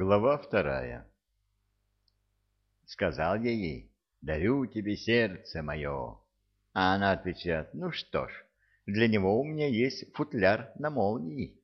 Глава вторая Сказал я ей, дарю тебе сердце мое. А она отвечает, ну что ж, для него у меня есть футляр на молнии.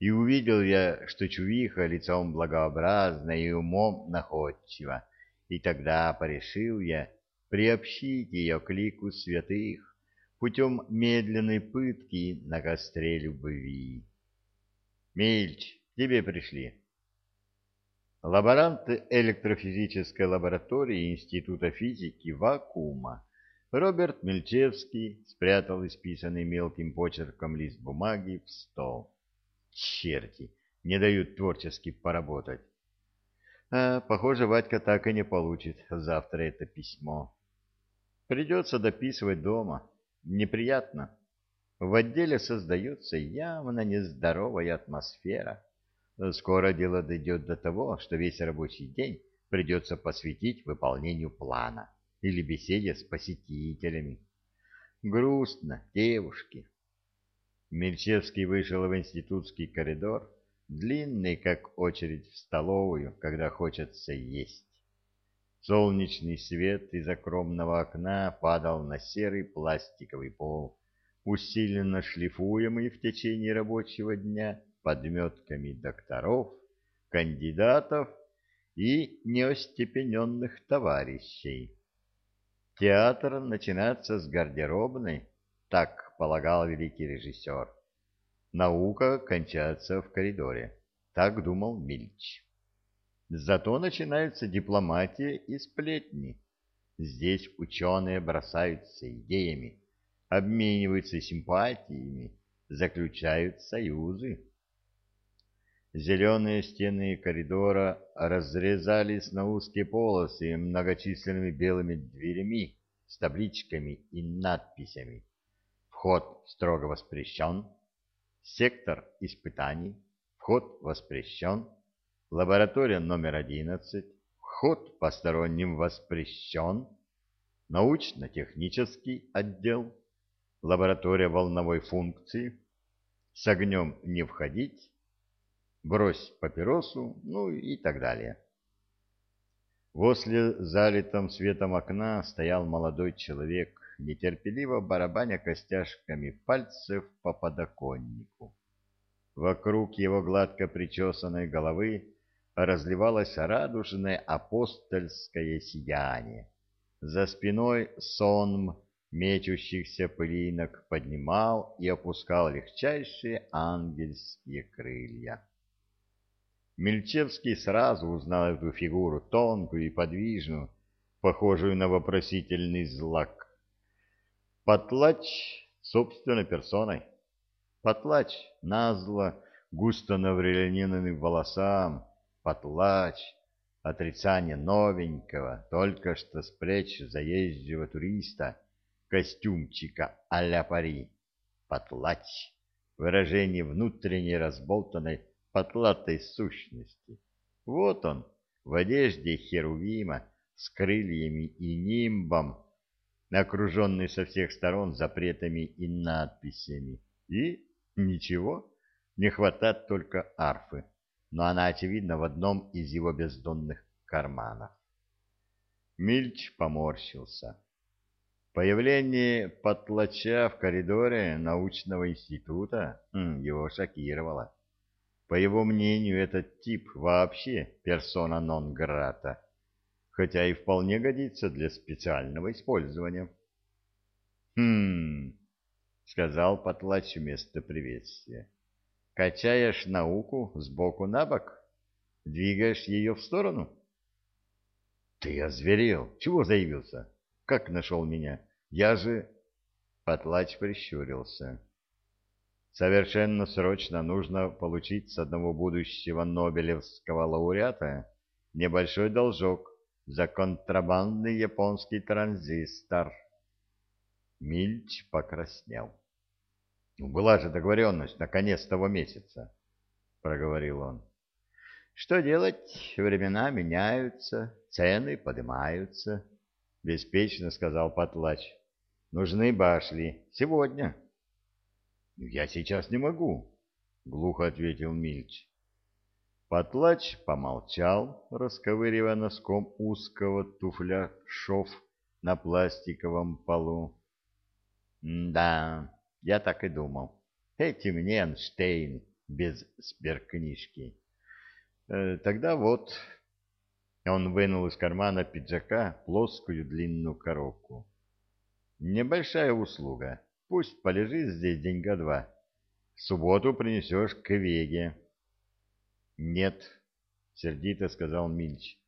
И увидел я, что чувиха лицом благообразно и умом находчива, и тогда порешил я приобщить ее к лику святых путем медленной пытки на костре любви. Мельч, тебе пришли. Лаборант электрофизической лаборатории Института физики вакуума Роберт Мельчевский спрятал исписанный мелким почерком лист бумаги в стол. Черти, не дают творчески поработать. А, похоже, Вадька так и не получит завтра это письмо. Придется дописывать дома. Неприятно. В отделе создается явно нездоровая атмосфера. Скоро дело дойдет до того, что весь рабочий день придется посвятить выполнению плана или беседе с посетителями. Грустно, девушки. Мельчевский вышел в институтский коридор, длинный, как очередь в столовую, когда хочется есть. Солнечный свет из окромного окна падал на серый пластиковый пол, усиленно шлифуемый в течение рабочего дня подметками докторов, кандидатов и неостепененных товарищей. Театр начинается с гардеробной, так полагал великий режиссер. Наука кончается в коридоре, так думал Мильч. Зато начинаются дипломатия и сплетни. Здесь ученые бросаются идеями, обмениваются симпатиями, заключают союзы. Зеленые стены коридора разрезались на узкие полосы многочисленными белыми дверями с табличками и надписями. Вход строго воспрещен. Сектор испытаний. Вход воспрещен. Лаборатория номер одиннадцать. Вход посторонним воспрещен. Научно-технический отдел. Лаборатория волновой функции. С огнем не входить брось папиросу, ну и так далее. Возле залитом светом окна стоял молодой человек, нетерпеливо барабаня костяшками пальцев по подоконнику. Вокруг его гладко причесанной головы разливалось радужное апостольское сияние. За спиной сонм мечущихся пылинок поднимал и опускал легчайшие ангельские крылья. Мельчевский сразу узнал эту фигуру, тонкую и подвижную, похожую на вопросительный злак. Потлач собственной персоной. Потлач назло густо наврелененным волосам. Потлач отрицание новенького, только что с плеч заезжего туриста, костюмчика а-ля Пари. Потлач выражение внутренней разболтанной потлатой сущности. Вот он, в одежде Херувима, с крыльями и нимбом, окруженный со всех сторон запретами и надписями. И ничего, не хватает только арфы, но она, очевидно, в одном из его бездонных карманов. Мильч поморщился. Появление потлача в коридоре научного института его шокировало. По его мнению, этот тип вообще персона нон-грата, хотя и вполне годится для специального использования. «Хм...» — сказал Потлач вместо приветствия. «Качаешь науку сбоку на бок? Двигаешь ее в сторону?» «Ты озверел! Чего заявился? Как нашел меня? Я же...» Потлач прищурился. Совершенно срочно нужно получить с одного будущего Нобелевского лауреата небольшой должок за контрабандный японский транзистор. Мильч покраснел. «Ну, «Была же договоренность на конец того месяца», — проговорил он. «Что делать? Времена меняются, цены поднимаются», — беспечно сказал Потлач. «Нужны башли. Сегодня». — Я сейчас не могу, — глухо ответил Мильч. Потлач помолчал, расковыривая носком узкого туфля шов на пластиковом полу. «Да, я так и думал. Эти мне Эйнштейн без сберкнижки. Э, тогда вот...» Он вынул из кармана пиджака плоскую длинную коробку. «Небольшая услуга. Пусть полежит здесь деньга два. В субботу принесешь к Веге. — Нет, — сердито сказал Мильч.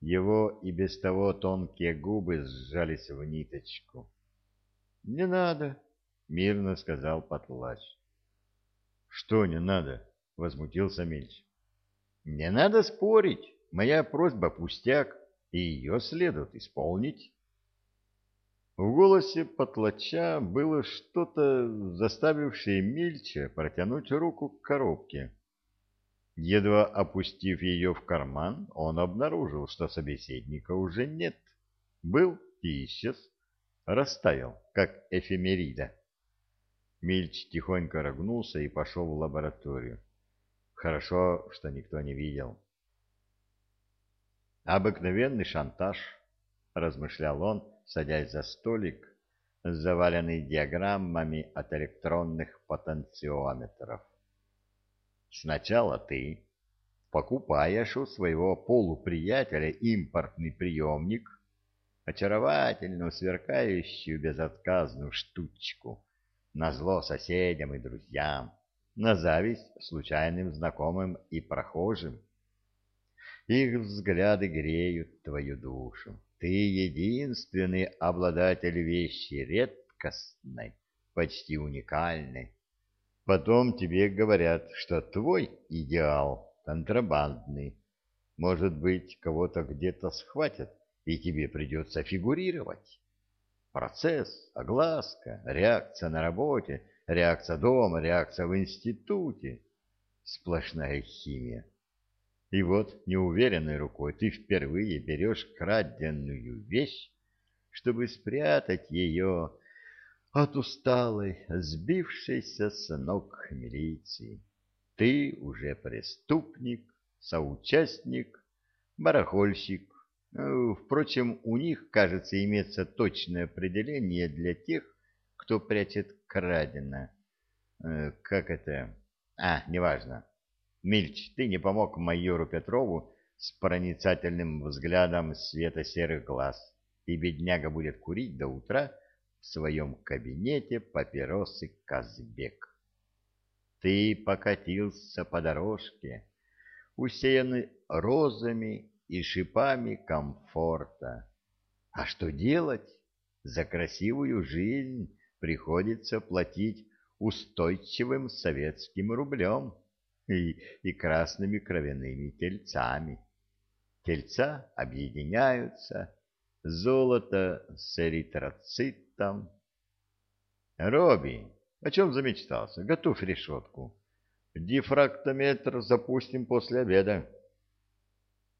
Его и без того тонкие губы сжались в ниточку. — Не надо, — мирно сказал Потлач. — Что не надо? — возмутился Мильч. — Не надо спорить. Моя просьба пустяк, и ее следует исполнить. В голосе потлача было что-то, заставившее Мильча протянуть руку к коробке. Едва опустив ее в карман, он обнаружил, что собеседника уже нет. Был и исчез, растаял, как эфемерида. Мильч тихонько рогнулся и пошел в лабораторию. Хорошо, что никто не видел. Обыкновенный шантаж, размышлял он, садясь за столик, заваленный диаграммами от электронных потенциометров. Сначала ты покупаешь у своего полуприятеля импортный приемник, очаровательную, сверкающую безотказную штучку, на зло соседям и друзьям, на зависть случайным знакомым и прохожим. Их взгляды греют твою душу. Ты единственный обладатель вещи редкостной, почти уникальной. Потом тебе говорят, что твой идеал контрабандный. Может быть, кого-то где-то схватят, и тебе придется фигурировать. Процесс, огласка, реакция на работе, реакция дома, реакция в институте. Сплошная химия. И вот неуверенной рукой ты впервые берешь краденную вещь, чтобы спрятать ее от усталой, сбившейся с ног милиции. Ты уже преступник, соучастник, барахольщик. Э, впрочем, у них, кажется, имеется точное определение для тех, кто прячет краденое. Э, как это? А, неважно. Мильч, ты не помог майору Петрову с проницательным взглядом света-серых глаз, и бедняга будет курить до утра в своем кабинете папиросы Казбек. Ты покатился по дорожке, усеянной розами и шипами комфорта. А что делать? За красивую жизнь приходится платить устойчивым советским рублем и, и красными кровяными тельцами. Тельца объединяются, золото с эритроцитом. Робби, о чем замечтался? Готовь решетку. Дифрактометр запустим после обеда.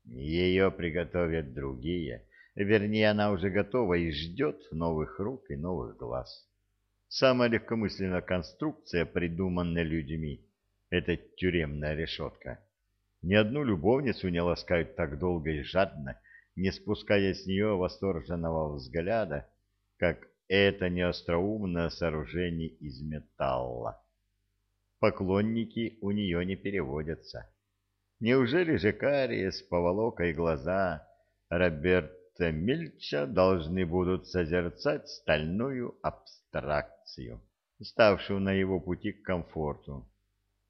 Ее приготовят другие. Вернее, она уже готова и ждет новых рук и новых глаз. Самая легкомысленная конструкция, придуманная людьми, эта тюремная решетка. Ни одну любовницу не ласкают так долго и жадно, не спуская с нее восторженного взгляда, как это неостроумное сооружение из металла. Поклонники у нее не переводятся. Неужели же карие с поволокой глаза Роберта Мильча должны будут созерцать стальную абстракцию, ставшую на его пути к комфорту?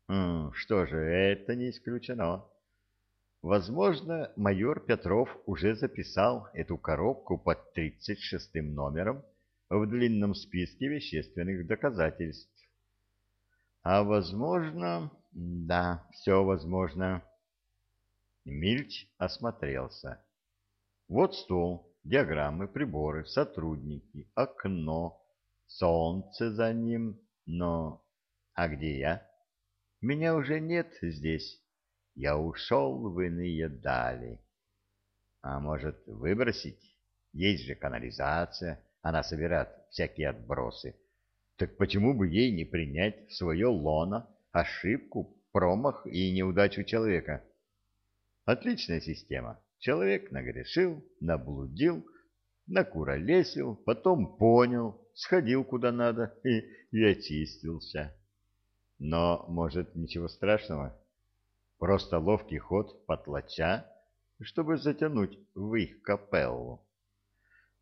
Что же, это не исключено. Возможно, майор Петров уже записал эту коробку под тридцать шестым номером в длинном списке вещественных доказательств. А возможно, да, все возможно. Мильч осмотрелся. Вот стол, диаграммы, приборы, сотрудники, окно, солнце за ним, но... А где я? Меня уже нет здесь. Я ушел в иные дали. А может, выбросить? Есть же канализация, она собирает всякие отбросы. Так почему бы ей не принять в свое лоно ошибку, промах и неудачу человека, Отличная система. Человек нагрешил, наблудил, накуролесил, потом понял, сходил куда надо и, и очистился. Но, может, ничего страшного? Просто ловкий ход потлача, чтобы затянуть в их капеллу.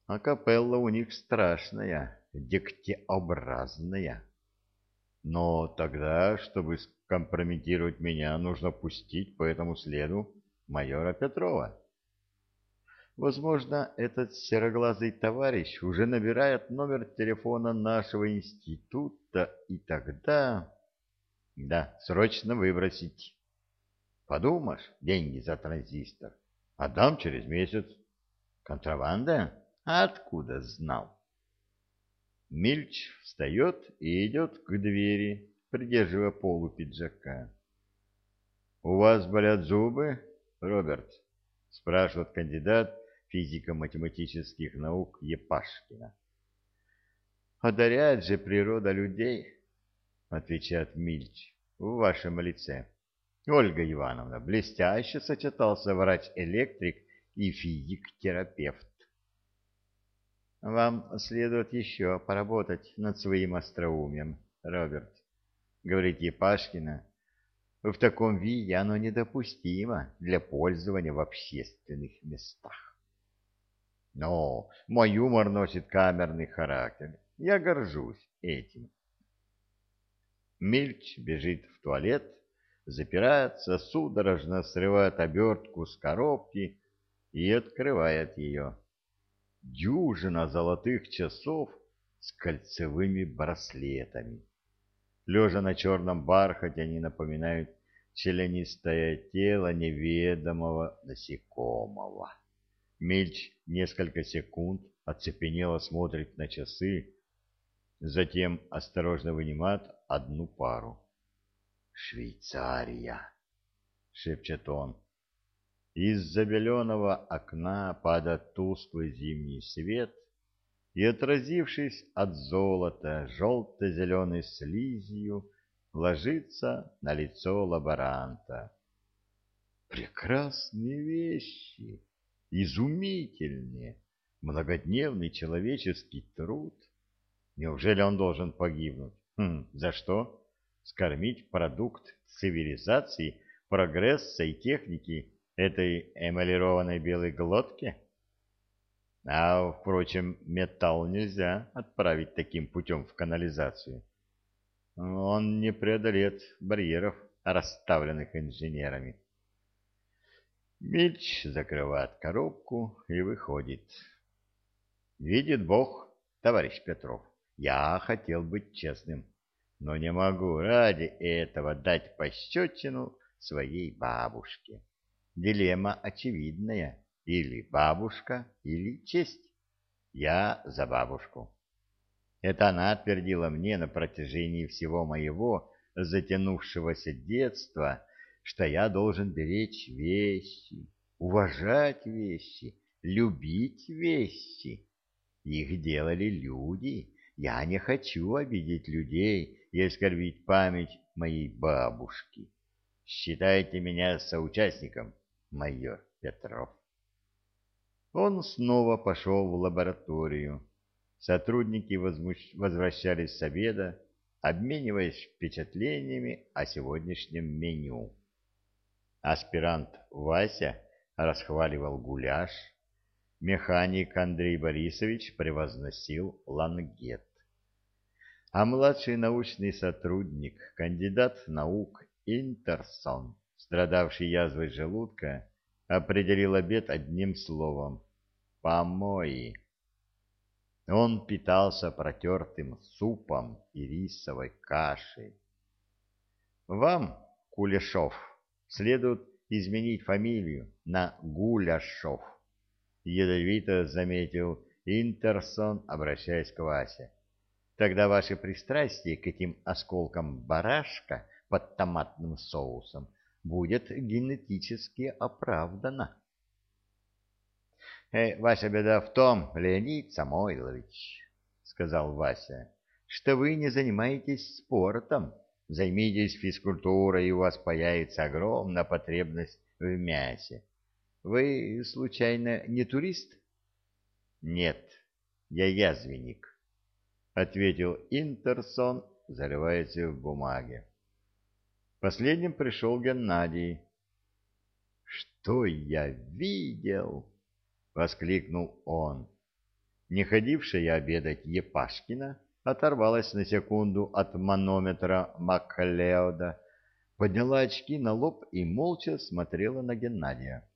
А капелла у них страшная, дегтеобразная. Но тогда, чтобы скомпрометировать меня, нужно пустить по этому следу майора Петрова. Возможно, этот сероглазый товарищ уже набирает номер телефона нашего института, и тогда... Да, срочно выбросить. Подумаешь, деньги за транзистор. Отдам через месяц. Контрабанда? Откуда знал? Мильч встает и идет к двери, придерживая полу пиджака. — У вас болят зубы, Роберт? — спрашивает кандидат физико-математических наук Епашкина. «Одаряет же природа людей», — отвечает Мильч, — «в вашем лице». Ольга Ивановна, блестяще сочетался врач-электрик и физик-терапевт. Вам следует еще поработать над своим остроумием, Роберт, говорит Епашкина. В таком виде оно недопустимо для пользования в общественных местах. Но мой юмор носит камерный характер. Я горжусь этим. Мильч бежит в туалет, запирается, судорожно срывает обертку с коробки и открывает ее. Дюжина золотых часов с кольцевыми браслетами. Лежа на черном бархате, они напоминают челянистое тело неведомого насекомого. Мельч несколько секунд оцепенело смотрит на часы, затем осторожно вынимает одну пару. «Швейцария!» — шепчет он. Из-за беленого окна падает тусклый зимний свет, и, отразившись от золота желто-зеленой слизью, ложится на лицо лаборанта. Прекрасные вещи, изумительные, многодневный человеческий труд. Неужели он должен погибнуть? Хм, за что? скормить продукт цивилизации, прогресса и техники этой эмалированной белой глотке? А, впрочем, металл нельзя отправить таким путем в канализацию. Он не преодолеет барьеров, расставленных инженерами. Мильч закрывает коробку и выходит. Видит Бог, товарищ Петров, я хотел быть честным но не могу ради этого дать пощечину своей бабушке. Дилемма очевидная. Или бабушка, или честь. Я за бабушку. Это она твердила мне на протяжении всего моего затянувшегося детства, что я должен беречь вещи, уважать вещи, любить вещи. Их делали люди. Я не хочу обидеть людей и оскорбить память моей бабушки. Считайте меня соучастником, майор Петров. Он снова пошел в лабораторию. Сотрудники возмущ... возвращались с обеда, обмениваясь впечатлениями о сегодняшнем меню. Аспирант Вася расхваливал гуляш, механик Андрей Борисович превозносил лангет а младший научный сотрудник, кандидат наук Интерсон, страдавший язвой желудка, определил обед одним словом — помои. Он питался протертым супом и рисовой кашей. Вам, Кулешов, следует изменить фамилию на Гуляшов, ядовито заметил Интерсон, обращаясь к Васе. Тогда ваше пристрастие к этим осколкам барашка под томатным соусом будет генетически оправдано. «Э, «Ваша беда в том, Леонид Самойлович, — сказал Вася, — что вы не занимаетесь спортом. Займитесь физкультурой, и у вас появится огромная потребность в мясе. Вы, случайно, не турист? Нет, я язвенник, — ответил Интерсон, зарываясь в бумаге. Последним пришел Геннадий. «Что я видел?» — воскликнул он. Не ходившая обедать Епашкина оторвалась на секунду от манометра Маклеода, подняла очки на лоб и молча смотрела на Геннадия.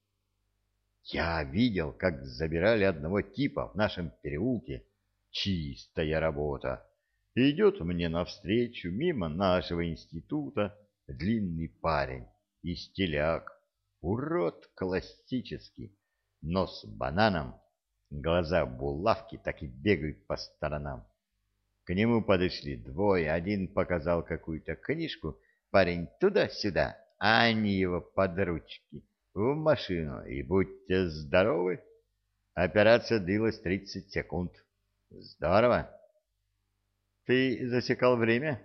«Я видел, как забирали одного типа в нашем переулке. Чистая работа. Идет мне навстречу мимо нашего института длинный парень, истеляк, урод классический, нос бананом, глаза булавки так и бегают по сторонам. К нему подошли двое, один показал какую-то книжку, парень туда-сюда, а они его под ручки, в машину, и будьте здоровы. Операция длилась 30 секунд. Здорово. Ты засекал время?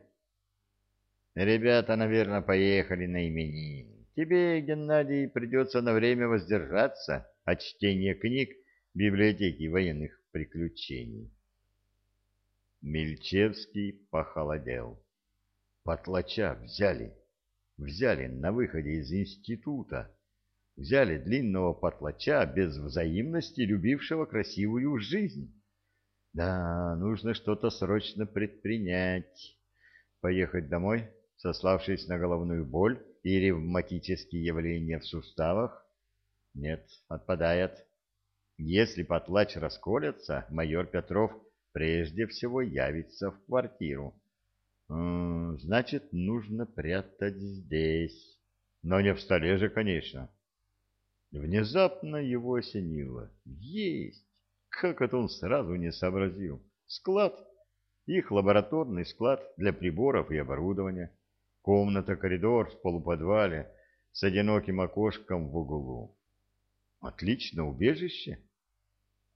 Ребята, наверное, поехали на именины. Тебе, Геннадий, придется на время воздержаться от чтения книг библиотеки военных приключений. Мельчевский похолодел. Потлача взяли. Взяли на выходе из института. Взяли длинного потлача без взаимности, любившего красивую жизнь. Да, нужно что-то срочно предпринять. Поехать домой? сославшись на головную боль и ревматические явления в суставах? Нет, отпадает. Если потлач расколется, майор Петров прежде всего явится в квартиру. Значит, нужно прятать здесь. Но не в столе же, конечно. Внезапно его осенило. Есть! Как это он сразу не сообразил? Склад. Их лабораторный склад для приборов и оборудования. Комната-коридор в полуподвале с одиноким окошком в углу. Отлично убежище.